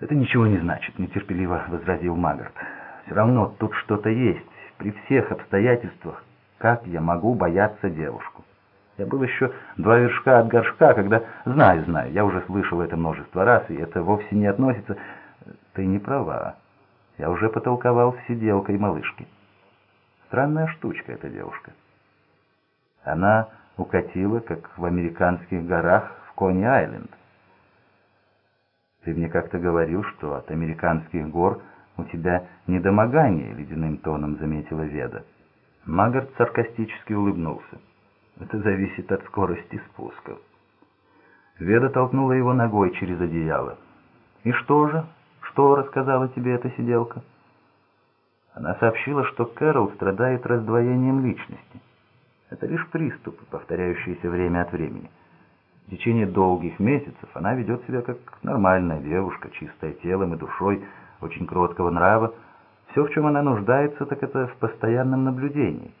«Это ничего не значит», — нетерпеливо возразил Магарт. «Все равно тут что-то есть. При всех обстоятельствах, как я могу бояться девушку? Я был еще два вершка от горшка, когда... Знаю, знаю, я уже слышал это множество раз, и это вовсе не относится... Ты не права. Я уже потолковал с сиделкой малышки. Странная штучка эта девушка. Она укатила, как в американских горах в Кони-Айленд. Ты мне как-то говорил, что от американских гор у тебя недомогание, ледяным тоном заметила Веда. Магарт саркастически улыбнулся. Это зависит от скорости спуска. Веда толкнула его ногой через одеяло. «И что же? Что рассказала тебе эта сиделка?» Она сообщила, что Кэрол страдает раздвоением личности. Это лишь приступы, повторяющиеся время от времени. В течение долгих месяцев она ведет себя как нормальная девушка, чистая телом и душой, очень кроткого нрава. Все, в чем она нуждается, так это в постоянном наблюдении.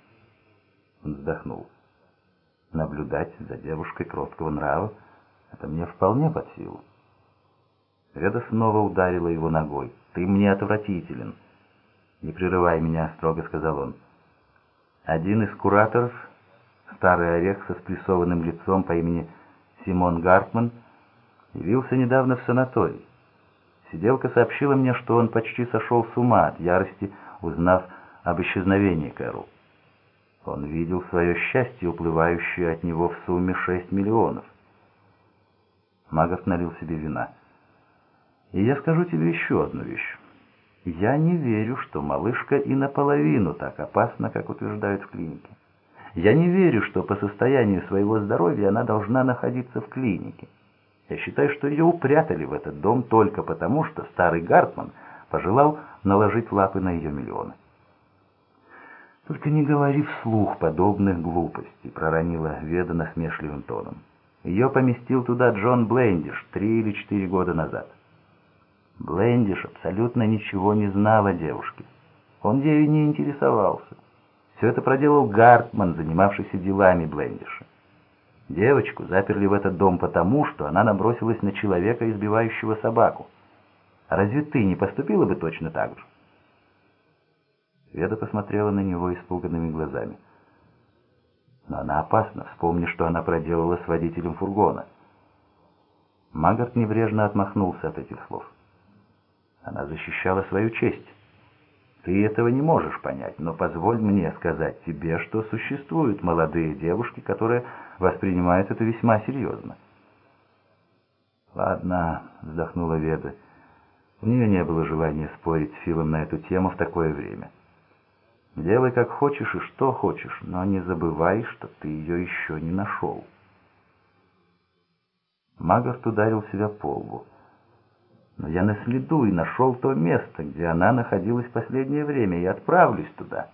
Он вздохнул. Наблюдать за девушкой кроткого нрава — это мне вполне под силу. Реда снова ударила его ногой. «Ты мне отвратителен!» «Не прерывай меня», — строго сказал он. Один из кураторов, старый орех со спрессованным лицом по имени Симон Гартман явился недавно в санаторий. Сиделка сообщила мне, что он почти сошел с ума от ярости, узнав об исчезновении Кэрол. Он видел свое счастье, уплывающее от него в сумме 6 миллионов. Магарт налил себе вина. «И я скажу тебе еще одну вещь. Я не верю, что малышка и наполовину так опасна, как утверждают в клинике. Я не верю, что по состоянию своего здоровья она должна находиться в клинике. Я считаю, что ее упрятали в этот дом только потому, что старый Гартман пожелал наложить лапы на ее миллионы. «Только не говори вслух подобных глупостей», — проронила Веда насмешливым тоном. Ее поместил туда Джон Блендиш три или четыре года назад. Блендиш абсолютно ничего не знал о девушке. Он ею не интересовался. Все это проделал Гартман, занимавшийся делами Блендиша. Девочку заперли в этот дом потому, что она набросилась на человека, избивающего собаку. Разве ты не поступила бы точно так же? Веда посмотрела на него испуганными глазами. Но она опасна, вспомни, что она проделала с водителем фургона. Магарт небрежно отмахнулся от этих слов. Она защищала свою честь. Ты этого не можешь понять, но позволь мне сказать тебе, что существуют молодые девушки, которые воспринимают это весьма серьезно. «Ладно», — вздохнула Веда. У нее не было желания спорить с Филом на эту тему в такое время. «Делай как хочешь и что хочешь, но не забывай, что ты ее еще не нашел». Магарт ударил себя по лбу. Но я на следу и нашел то место, где она находилась последнее время, и отправлюсь туда.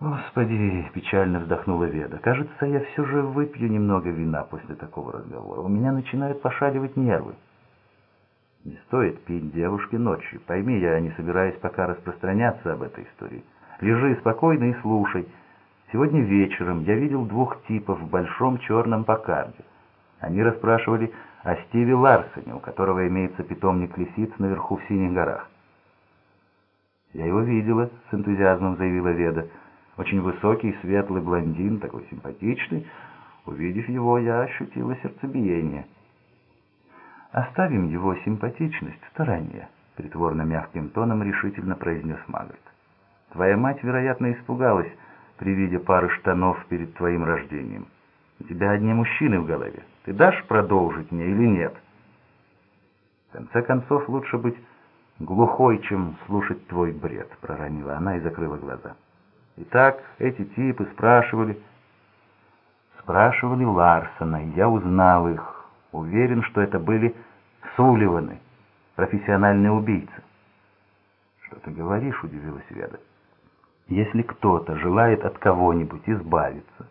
«Господи!» — печально вздохнула Веда. «Кажется, я все же выпью немного вина после такого разговора. У меня начинают пошаливать нервы». «Не стоит пить девушке ночью. Пойми, я не собираюсь пока распространяться об этой истории. Лежи спокойно и слушай. Сегодня вечером я видел двух типов в большом черном покарде. Они расспрашивали о Стиве Ларсоне, у которого имеется питомник лисиц наверху в Синих горах. «Я его видела», — с энтузиазмом заявила Веда. «Очень высокий, светлый блондин, такой симпатичный. Увидев его, я ощутила сердцебиение». «Оставим его симпатичность в стороне», — притворно мягким тоном решительно произнес Магарет. «Твоя мать, вероятно, испугалась при виде пары штанов перед твоим рождением». У тебя одни мужчины в голове. Ты дашь продолжить мне или нет? В конце концов, лучше быть глухой, чем слушать твой бред, проронила она и закрыла глаза. Итак, эти типы спрашивали... Спрашивали Ларсона, и я узнал их. Уверен, что это были Сулливаны, профессиональные убийцы. «Что ты говоришь?» — удивилась Веда. «Если кто-то желает от кого-нибудь избавиться,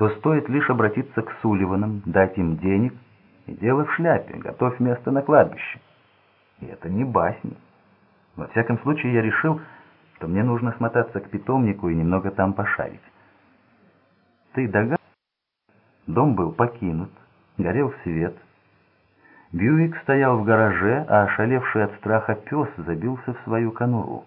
то стоит лишь обратиться к Сулливанам, дать им денег, и дело в шляпе, готовь место на кладбище. И это не басни. Во всяком случае, я решил, что мне нужно смотаться к питомнику и немного там пошарить. Ты догадываешься? Дом был покинут, горел свет. Бьюик стоял в гараже, а ошалевший от страха пес забился в свою конуру.